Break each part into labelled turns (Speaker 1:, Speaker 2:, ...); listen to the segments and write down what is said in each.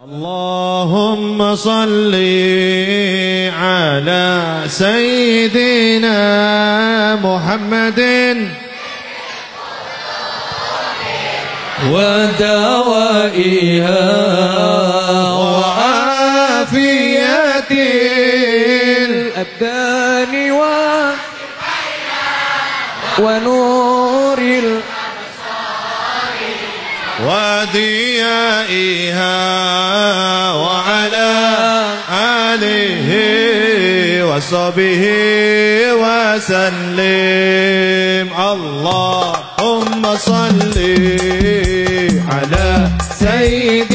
Speaker 1: اللهم صل على سيدنا محمد.
Speaker 2: ودوائها
Speaker 1: وعافية
Speaker 2: الأبدان ونور ال...
Speaker 1: وديائها وصحبه وسلم. اللهم صل على سيدنا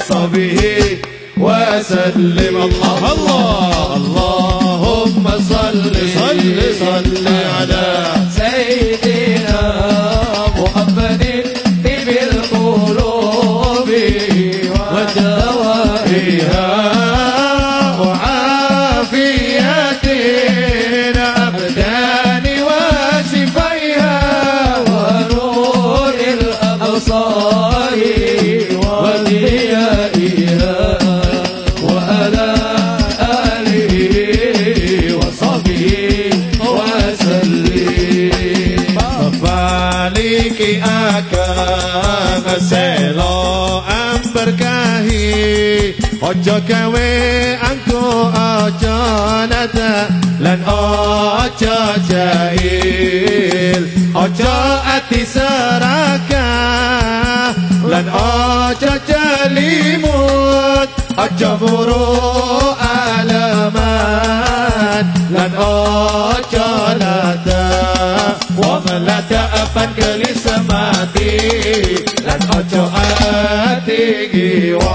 Speaker 1: خاص وسلم. الله الله. Ojo gawe angku ojo nada Lan ojo jahil. Ojo ati serakah Lan ojo jelimut. Ojo muru alaman Lan ojo lada Waman lada apan gelis mati Lan ojo ati giwa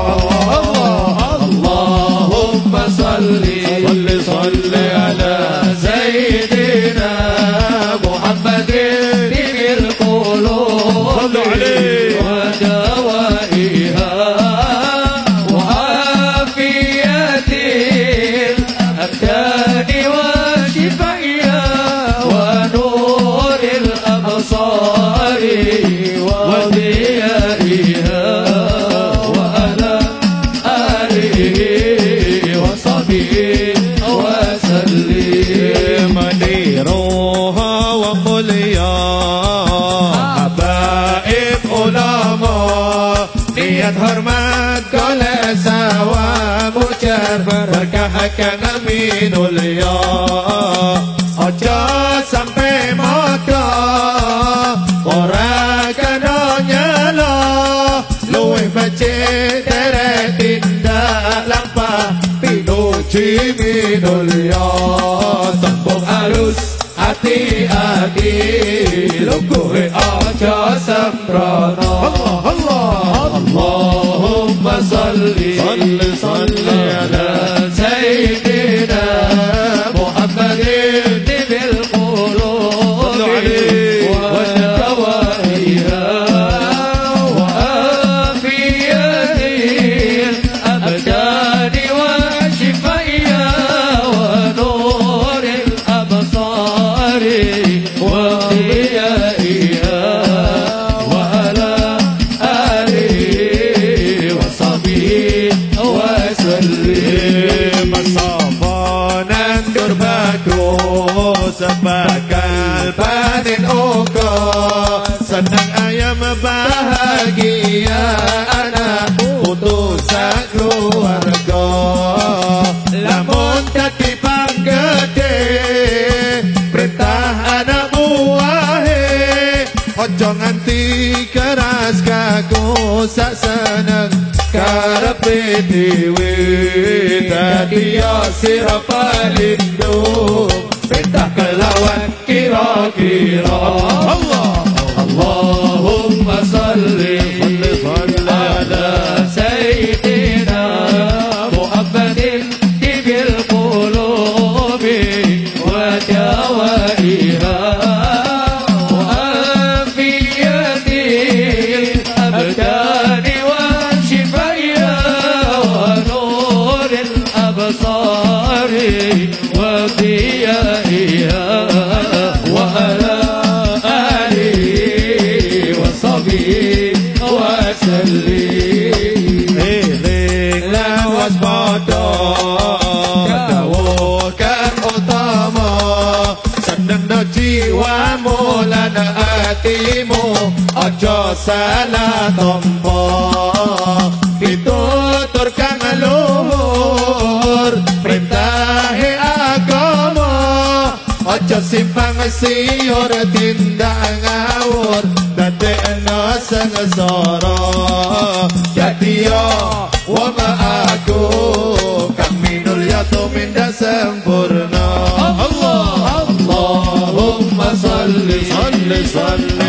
Speaker 1: berkah akan aminul ya. Ojo sampai moto ora kena nyala luwih becik tere tindak lampah. Pinuji minul ya. Tembung halus hati-hati. Lukuhe ojo sembrono. Allah Allah. Allahumma salli salli salli keluarga. Lamun dadi panggede Perintah anak buahe Ojo nganti keras kaku sak seneng karepe dhewe. Dadi ya sira palindung perintah kelawan kira-kira. Allah.
Speaker 2: Allahumma salli
Speaker 1: salah tompo. Pitutur kang luhur Perintahe agama. Aja simpang siur tindak ngawur. Dadekno sengsara. Jadi yo wong aku Kang minul ya tumindak sempurna. Allah. Allahumma salli salli salli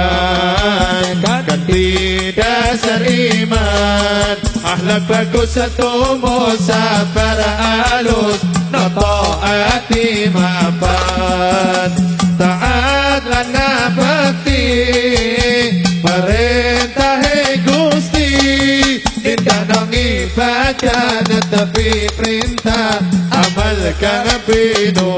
Speaker 1: kewajiban kan tidak seriman. Ahlak bagus satu musabar alus Noto ati mapan. Taat lana bakti. Perintah gusti. Tidak nong ibadah Tetapi perintah Amalkan pinuji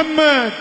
Speaker 1: محمد